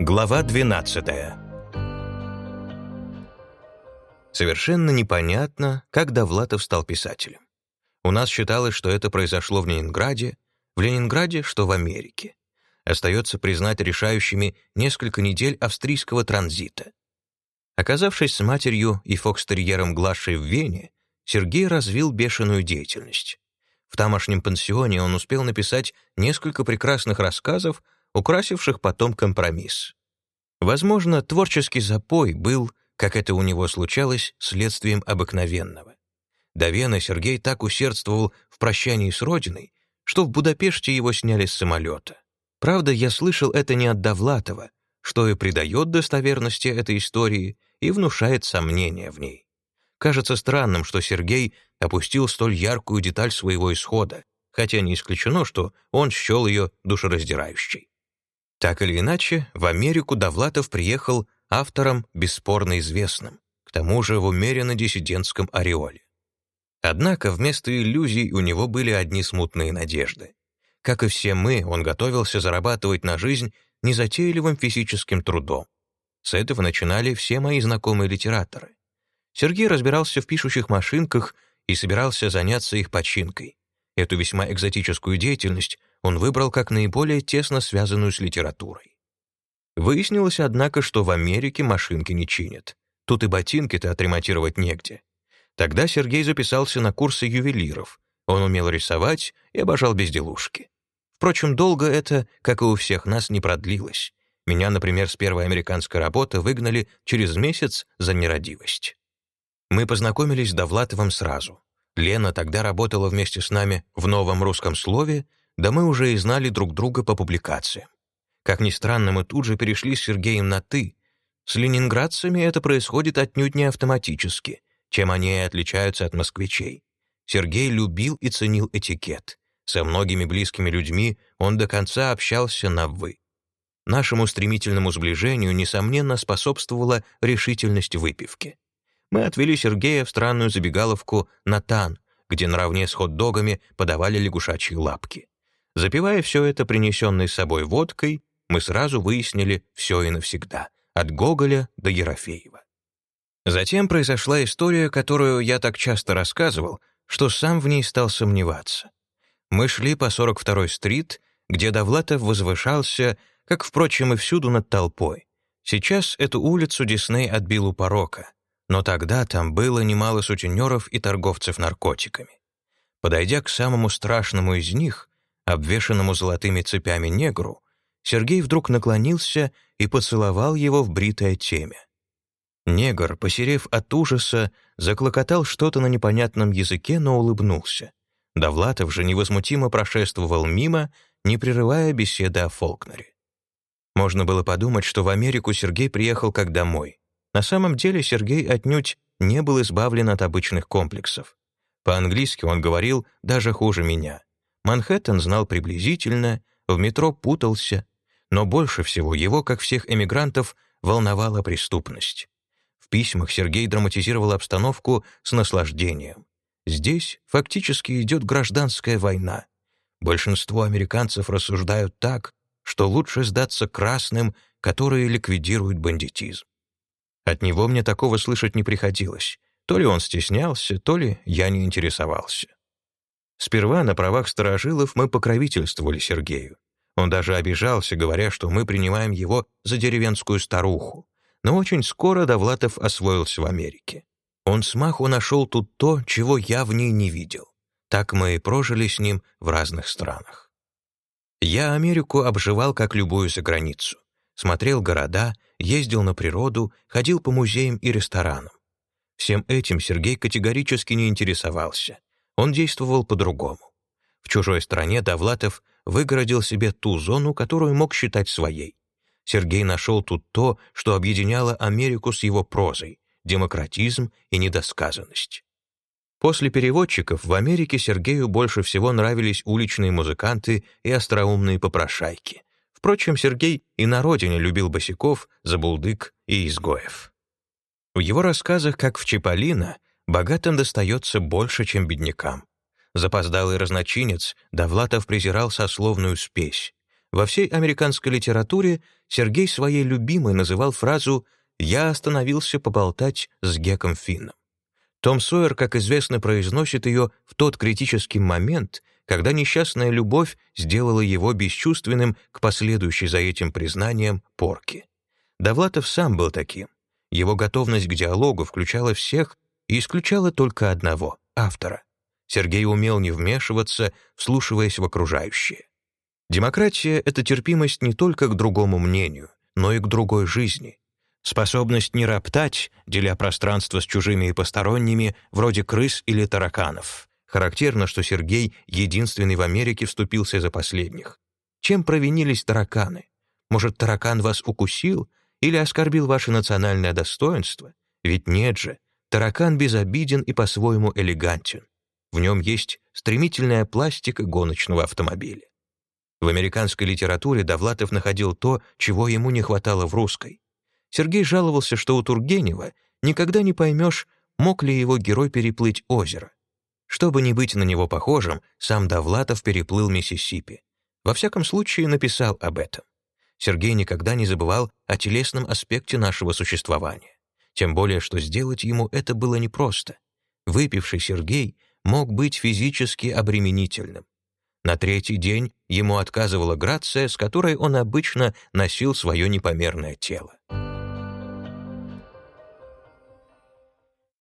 Глава 12 Совершенно непонятно, как Довлатов стал писателем. У нас считалось, что это произошло в Ленинграде, в Ленинграде, что в Америке. Остается признать решающими несколько недель австрийского транзита. Оказавшись с матерью и фокстерьером Глашей в Вене, Сергей развил бешеную деятельность. В тамошнем пансионе он успел написать несколько прекрасных рассказов, украсивших потом компромисс. Возможно, творческий запой был, как это у него случалось, следствием обыкновенного. До Сергей так усердствовал в прощании с родиной, что в Будапеште его сняли с самолета. Правда, я слышал это не от Довлатова, что и придает достоверности этой истории и внушает сомнения в ней. Кажется странным, что Сергей опустил столь яркую деталь своего исхода, хотя не исключено, что он счел ее душераздирающей. Так или иначе, в Америку Довлатов приехал автором бесспорно известным, к тому же в умеренно диссидентском ореоле. Однако вместо иллюзий у него были одни смутные надежды. Как и все мы, он готовился зарабатывать на жизнь незатейливым физическим трудом. С этого начинали все мои знакомые литераторы. Сергей разбирался в пишущих машинках и собирался заняться их починкой. Эту весьма экзотическую деятельность он выбрал как наиболее тесно связанную с литературой. Выяснилось, однако, что в Америке машинки не чинят. Тут и ботинки-то отремонтировать негде. Тогда Сергей записался на курсы ювелиров. Он умел рисовать и обожал безделушки. Впрочем, долго это, как и у всех нас, не продлилось. Меня, например, с первой американской работы выгнали через месяц за нерадивость. Мы познакомились с Довлатовым сразу. Лена тогда работала вместе с нами в новом русском слове, да мы уже и знали друг друга по публикациям. Как ни странно, мы тут же перешли с Сергеем на «ты». С ленинградцами это происходит отнюдь не автоматически, чем они и отличаются от москвичей. Сергей любил и ценил этикет. Со многими близкими людьми он до конца общался на «вы». Нашему стремительному сближению, несомненно, способствовала решительность выпивки. Мы отвели Сергея в странную забегаловку «Натан», где наравне с хот-догами подавали лягушачьи лапки. Запивая все это принесенной с собой водкой, мы сразу выяснили все и навсегда, от Гоголя до Ерофеева. Затем произошла история, которую я так часто рассказывал, что сам в ней стал сомневаться. Мы шли по 42-й стрит, где Довлатов возвышался, как, впрочем, и всюду над толпой. Сейчас эту улицу Дисней отбил у порока, но тогда там было немало сутенеров и торговцев наркотиками. Подойдя к самому страшному из них, обвешанному золотыми цепями негру, Сергей вдруг наклонился и поцеловал его в бритое темя. Негр, посерев от ужаса, заклокотал что-то на непонятном языке, но улыбнулся. Довлатов же невозмутимо прошествовал мимо, не прерывая беседы о Фолкнере. Можно было подумать, что в Америку Сергей приехал как домой. На самом деле Сергей отнюдь не был избавлен от обычных комплексов. По-английски он говорил даже хуже меня. Манхэттен знал приблизительно, в метро путался, но больше всего его, как всех эмигрантов, волновала преступность. В письмах Сергей драматизировал обстановку с наслаждением. Здесь фактически идет гражданская война. Большинство американцев рассуждают так, что лучше сдаться красным, которые ликвидируют бандитизм. От него мне такого слышать не приходилось. То ли он стеснялся, то ли я не интересовался. Сперва на правах сторожилов мы покровительствовали Сергею. Он даже обижался, говоря, что мы принимаем его за деревенскую старуху. Но очень скоро Довлатов освоился в Америке. Он смаху нашел тут то, чего я в ней не видел. Так мы и прожили с ним в разных странах. Я Америку обживал как любую заграницу. Смотрел города, ездил на природу, ходил по музеям и ресторанам. Всем этим Сергей категорически не интересовался. Он действовал по-другому. В чужой стране Довлатов выгородил себе ту зону, которую мог считать своей. Сергей нашел тут то, что объединяло Америку с его прозой — демократизм и недосказанность. После переводчиков в Америке Сергею больше всего нравились уличные музыканты и остроумные попрошайки. Впрочем, Сергей и на родине любил босиков, забулдык и изгоев. В его рассказах, как в Чиполлино, Богатым достается больше, чем беднякам. Запоздалый разночинец, Довлатов презирал сословную спесь. Во всей американской литературе Сергей своей любимой называл фразу «Я остановился поболтать с Геком Финном». Том Сойер, как известно, произносит ее в тот критический момент, когда несчастная любовь сделала его бесчувственным к последующей за этим признанием порке. Довлатов сам был таким. Его готовность к диалогу включала всех и исключала только одного — автора. Сергей умел не вмешиваться, вслушиваясь в окружающее. Демократия — это терпимость не только к другому мнению, но и к другой жизни. Способность не роптать, деля пространство с чужими и посторонними, вроде крыс или тараканов. Характерно, что Сергей единственный в Америке вступился за последних. Чем провинились тараканы? Может, таракан вас укусил или оскорбил ваше национальное достоинство? Ведь нет же, таракан безобиден и по-своему элегантен. В нем есть стремительная пластика гоночного автомобиля. В американской литературе Довлатов находил то, чего ему не хватало в русской. Сергей жаловался, что у Тургенева никогда не поймешь, мог ли его герой переплыть озеро. Чтобы не быть на него похожим, сам Довлатов переплыл Миссисипи. Во всяком случае, написал об этом. Сергей никогда не забывал о телесном аспекте нашего существования. Тем более, что сделать ему это было непросто. Выпивший Сергей мог быть физически обременительным. На третий день ему отказывала грация, с которой он обычно носил свое непомерное тело.